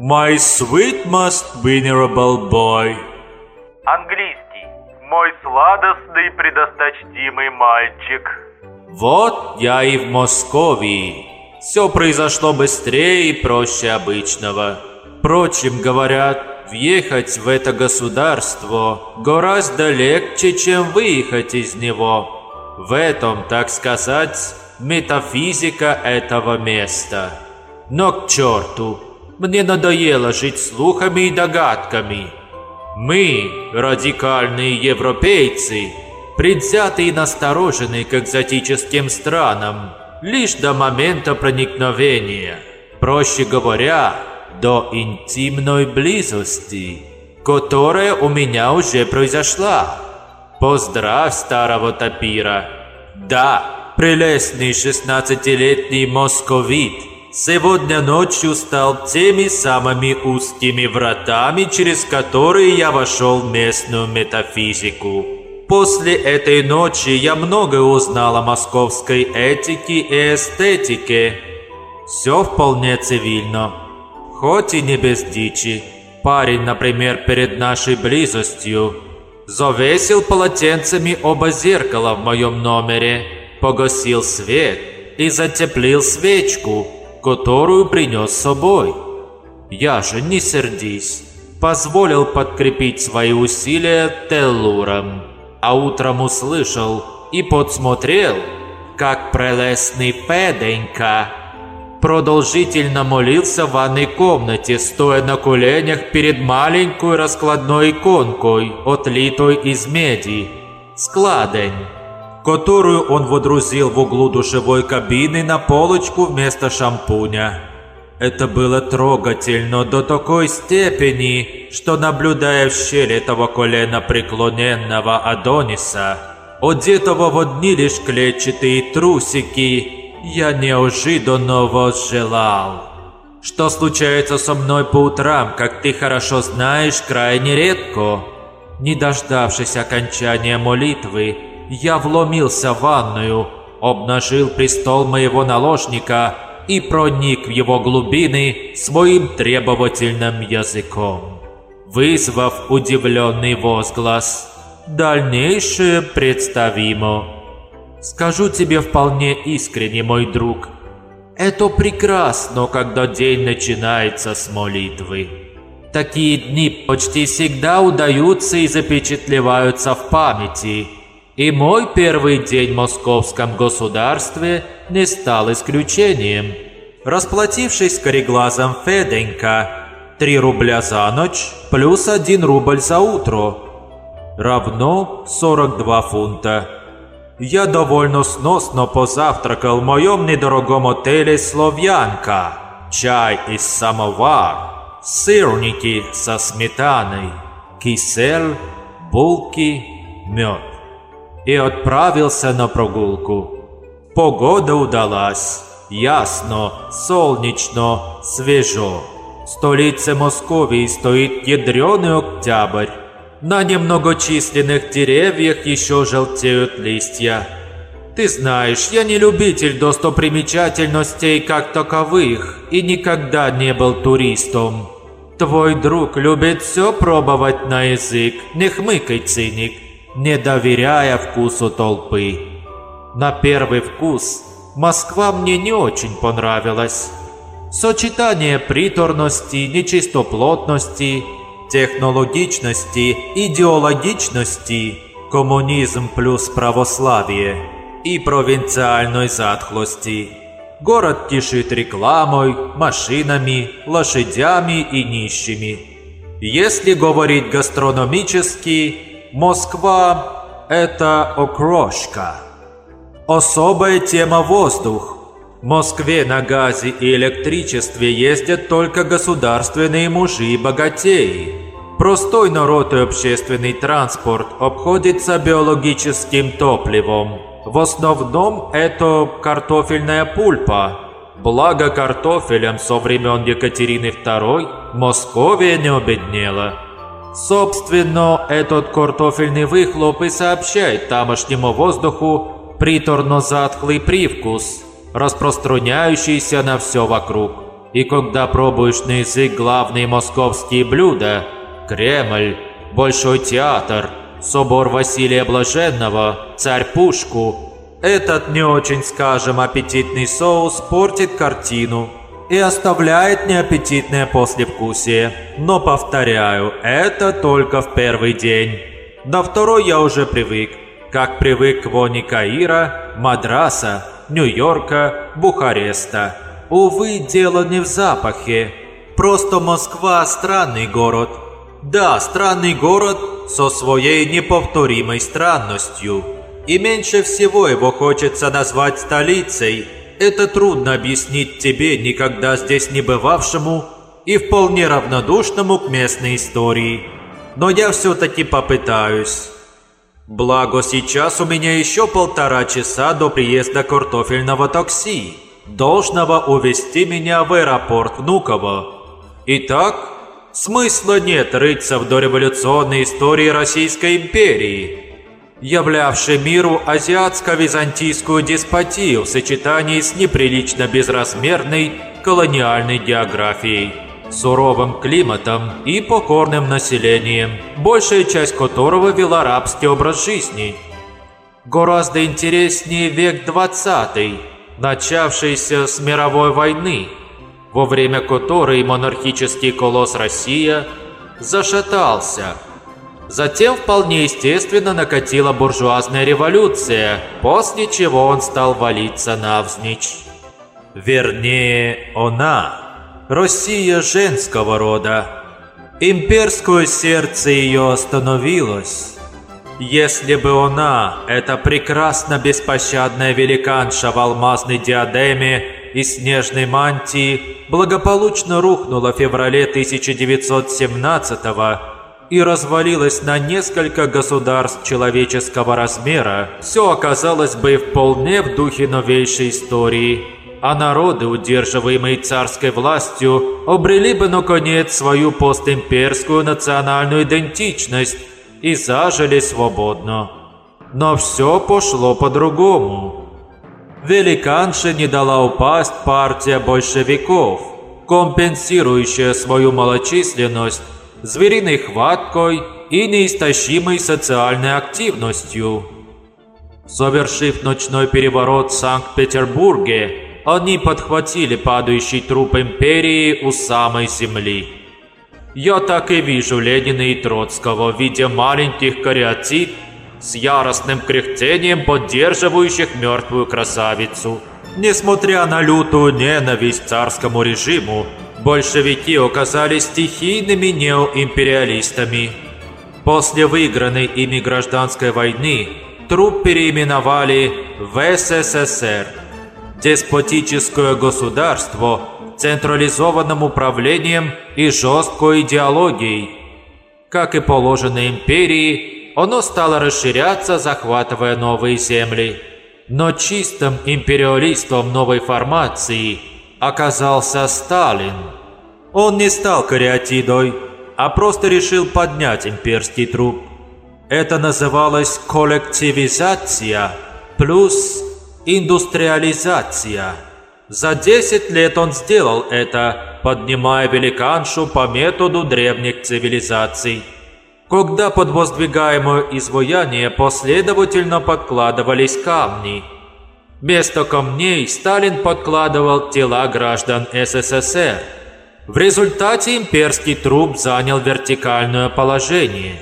My sweet most venerable boy. Английский. Мой сладостный предосточтимый мальчик. Вот я и в Московии. Все произошло быстрее и проще обычного. Впрочем, говорят, въехать в это государство гораздо легче, чем выехать из него. В этом, так сказать, метафизика этого места. Но к черту, мне надоело жить слухами и догадками. Мы, радикальные европейцы, предвзяты и насторожены к экзотическим странам, лишь до момента проникновения. Проще говоря, до интимной близости, которая у меня уже произошла. Поздравь старого тапира. Да, прелестный шестнадцатилетний московит сегодня ночью стал теми самыми узкими вратами, через которые я вошел в местную метафизику. После этой ночи я многое узнал о московской этике и эстетике. Все вполне цивильно хоть и не без дичи. Парень, например, перед нашей близостью завесил полотенцами оба зеркала в моем номере, погасил свет и затеплил свечку, которую принес с собой. Я же, не сердись, позволил подкрепить свои усилия теллуром, а утром услышал и подсмотрел, как прелестный Феденька продолжительно молился в ванной комнате, стоя на коленях перед маленькой раскладной иконкой, отлитой из меди. Складень, которую он водрузил в углу душевой кабины на полочку вместо шампуня. Это было трогательно до такой степени, что, наблюдая в щель этого колена преклоненного Адониса, одетого в одни лишь клетчатые трусики, я неожиданно возжелал. Что случается со мной по утрам, как ты хорошо знаешь, крайне редко. Не дождавшись окончания молитвы, я вломился в ванную, обнажил престол моего наложника и проник в его глубины своим требовательным языком, вызвав удивленный возглас. Дальнейшее представимо. Скажу тебе вполне искренне, мой друг, это прекрасно, когда день начинается с молитвы. Такие дни почти всегда удаются и запечатлеваются в памяти. И мой первый день в московском государстве не стал исключением. Расплатившись кореглазом Феденька, 3 рубля за ночь плюс 1 рубль за утро равно 42 фунта я довольно сносно позавтракал в моем недорогом отеле «Словьянка». Чай из самовар, сырники со сметаной, кисель, булки, мед. И отправился на прогулку. Погода удалась. Ясно, солнечно, свежо. В столице Московии стоит ядреный октябрь. На немногочисленных деревьях еще желтеют листья. Ты знаешь, я не любитель достопримечательностей как таковых и никогда не был туристом. Твой друг любит все пробовать на язык, не хмыкай, циник, не доверяя вкусу толпы. На первый вкус Москва мне не очень понравилась. Сочетание приторности, нечистоплотности – технологичности, идеологичности, коммунизм плюс православие и провинциальной затхлости. Город кишит рекламой, машинами, лошадями и нищими. Если говорить гастрономически, Москва – это окрошка. Особая тема воздух. В Москве на газе и электричестве ездят только государственные мужи и богатеи. Простой народ и общественный транспорт обходится биологическим топливом. В основном это картофельная пульпа. Благо картофелем со времен Екатерины II Московия не обеднела. Собственно, этот картофельный выхлоп и сообщает тамошнему воздуху приторно-затхлый привкус, распространяющийся на все вокруг. И когда пробуешь на язык главные московские блюда – Кремль, Большой театр, Собор Василия Блаженного, Царь Пушку – этот не очень, скажем, аппетитный соус портит картину и оставляет неаппетитное послевкусие. Но повторяю, это только в первый день. На второй я уже привык, как привык к воне Каира, Мадраса, Нью-Йорка, Бухареста. Увы, дело не в запахе. Просто Москва – странный город. Да, странный город со своей неповторимой странностью. И меньше всего его хочется назвать столицей. Это трудно объяснить тебе, никогда здесь не бывавшему и вполне равнодушному к местной истории. Но я все-таки попытаюсь. Благо сейчас у меня еще полтора часа до приезда картофельного такси, должного увезти меня в аэропорт Внуково. Итак, смысла нет рыться в дореволюционной истории Российской империи, являвшей миру азиатско-византийскую деспотию в сочетании с неприлично безразмерной колониальной географией суровым климатом и покорным населением, большая часть которого вела рабский образ жизни. Гораздо интереснее век 20, начавшийся с мировой войны, во время которой монархический колосс Россия зашатался. Затем вполне естественно накатила буржуазная революция, после чего он стал валиться навзничь. Вернее, она Россия женского рода. Имперское сердце ее остановилось. Если бы она, эта прекрасно беспощадная великанша в алмазной диадеме и снежной мантии, благополучно рухнула в феврале 1917 и развалилась на несколько государств человеческого размера, все оказалось бы вполне в духе новейшей истории – а народы, удерживаемые царской властью, обрели бы наконец свою постимперскую национальную идентичность и зажили свободно. Но все пошло по-другому. Великанше не дала упасть партия большевиков, компенсирующая свою малочисленность звериной хваткой и неистощимой социальной активностью. Совершив ночной переворот в Санкт-Петербурге, они подхватили падающий труп империи у самой земли. Я так и вижу Ленина и Троцкого в виде маленьких кариатид с яростным кряхтением, поддерживающих мертвую красавицу. Несмотря на лютую ненависть царскому режиму, большевики оказались стихийными неоимпериалистами. После выигранной ими гражданской войны труп переименовали в СССР – деспотическое государство централизованным управлением и жесткой идеологией. Как и положено империи, оно стало расширяться, захватывая новые земли. Но чистым империалистом новой формации оказался Сталин. Он не стал кариатидой, а просто решил поднять имперский труп. Это называлось коллективизация плюс Индустриализация. За 10 лет он сделал это, поднимая великаншу по методу древних цивилизаций. Когда под воздвигаемое изваяние последовательно подкладывались камни. Вместо камней Сталин подкладывал тела граждан СССР. В результате имперский труп занял вертикальное положение.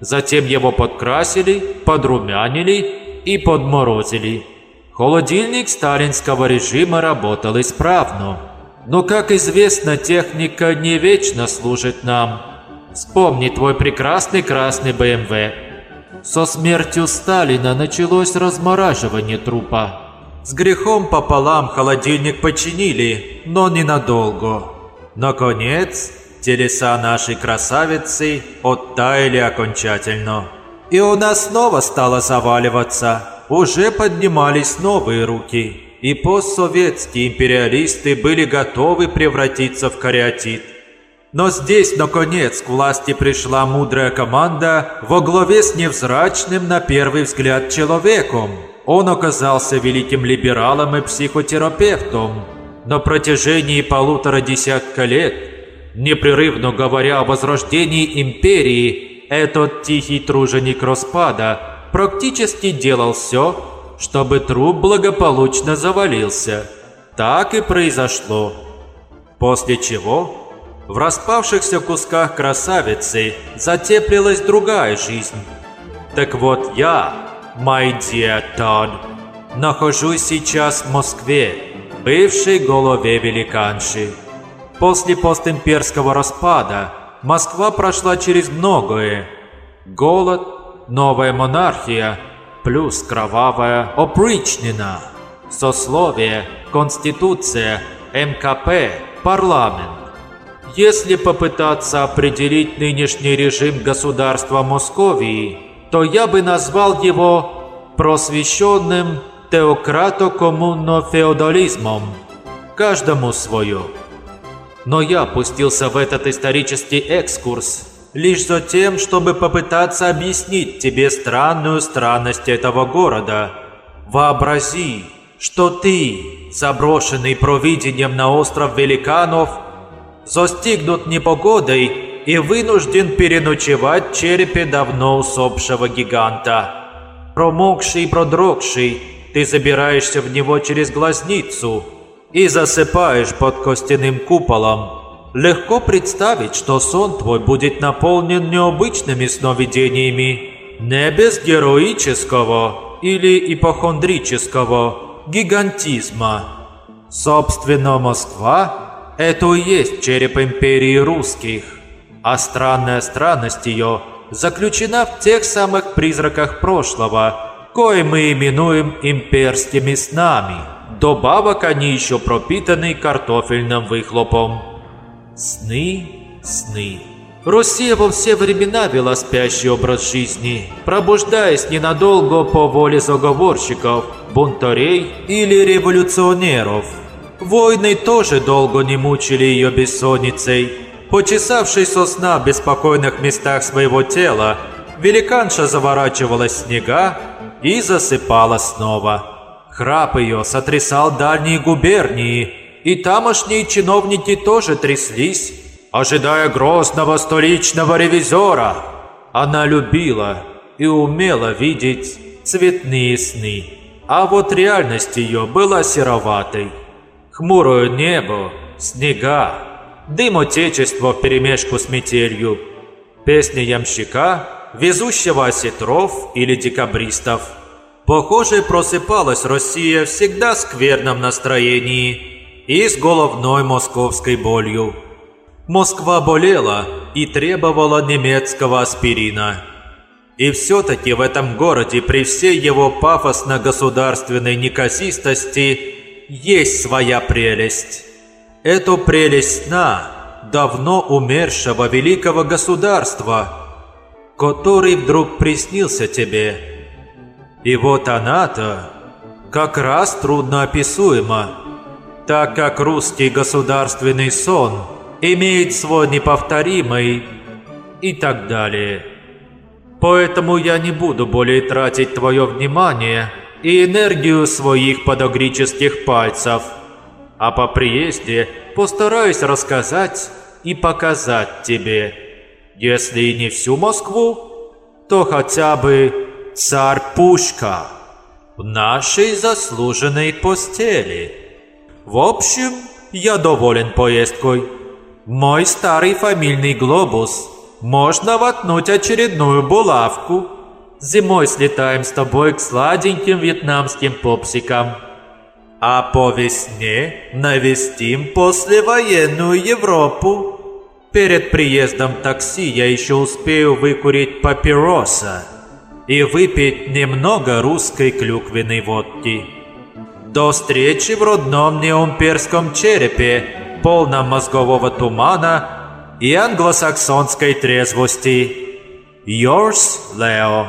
Затем его подкрасили, подрумянили и подморозили. Холодильник сталинского режима работал исправно. Но, как известно, техника не вечно служит нам. Вспомни твой прекрасный красный БМВ. Со смертью Сталина началось размораживание трупа. С грехом пополам холодильник починили, но ненадолго. Наконец, телеса нашей красавицы оттаяли окончательно. И она снова стала заваливаться – уже поднимались новые руки, и постсоветские империалисты были готовы превратиться в кариатид. Но здесь, наконец, к власти пришла мудрая команда во главе с невзрачным на первый взгляд человеком. Он оказался великим либералом и психотерапевтом. на протяжении полутора десятка лет, непрерывно говоря о возрождении империи, этот тихий труженик Роспада практически делал все, чтобы труп благополучно завалился. Так и произошло. После чего в распавшихся кусках красавицы затеплилась другая жизнь. Так вот я, my dear Todd, нахожусь сейчас в Москве, бывшей голове великанши. После постимперского распада Москва прошла через многое. Голод, новая монархия, плюс кровавая опричнина, сословие, конституция, МКП, парламент. Если попытаться определить нынешний режим государства Московии, то я бы назвал его просвещенным теократокоммунно-феодализмом. Каждому свое. Но я пустился в этот исторический экскурс лишь за тем, чтобы попытаться объяснить тебе странную странность этого города. Вообрази, что ты, заброшенный провидением на остров великанов, застигнут непогодой и вынужден переночевать в черепе давно усопшего гиганта. Промокший и продрогший, ты забираешься в него через глазницу и засыпаешь под костяным куполом. Легко представить, что сон твой будет наполнен необычными сновидениями, не без героического или ипохондрического гигантизма. Собственно, Москва – это и есть череп империи русских, а странная странность ее заключена в тех самых призраках прошлого, кое мы именуем имперскими снами. Добавок они еще пропитаны картофельным выхлопом. Сны, сны. Россия во все времена вела спящий образ жизни, пробуждаясь ненадолго по воле заговорщиков, бунтарей или революционеров. Войны тоже долго не мучили ее бессонницей. Почесавшись со сна в беспокойных местах своего тела, великанша заворачивалась снега и засыпала снова. Храп ее сотрясал дальние губернии, и тамошние чиновники тоже тряслись, ожидая грозного столичного ревизора. Она любила и умела видеть цветные сны, а вот реальность ее была сероватой. Хмурое небо, снега, дым отечества вперемешку с метелью, песня ямщика везущего осетров или декабристов. Похоже, просыпалась Россия всегда в скверном настроении и с головной московской болью. Москва болела и требовала немецкого аспирина. И все-таки в этом городе при всей его пафосно-государственной неказистости есть своя прелесть. Эту прелесть сна давно умершего великого государства – который вдруг приснился тебе. И вот она-то как раз трудноописуема, так как русский государственный сон имеет свой неповторимый и так далее. Поэтому я не буду более тратить твое внимание и энергию своих подогрических пальцев, а по приезде постараюсь рассказать и показать тебе – если не всю Москву, то хотя бы царь Пушка в нашей заслуженной постели. В общем, я доволен поездкой. Мой старый фамильный глобус можно воткнуть очередную булавку. Зимой слетаем с тобой к сладеньким вьетнамским попсикам. А по весне навестим послевоенную Европу. Перед приездом такси я еще успею выкурить папироса и выпить немного русской клюквенной водки. До встречи в родном неумперском черепе, полном мозгового тумана и англосаксонской трезвости. Yours, Leo.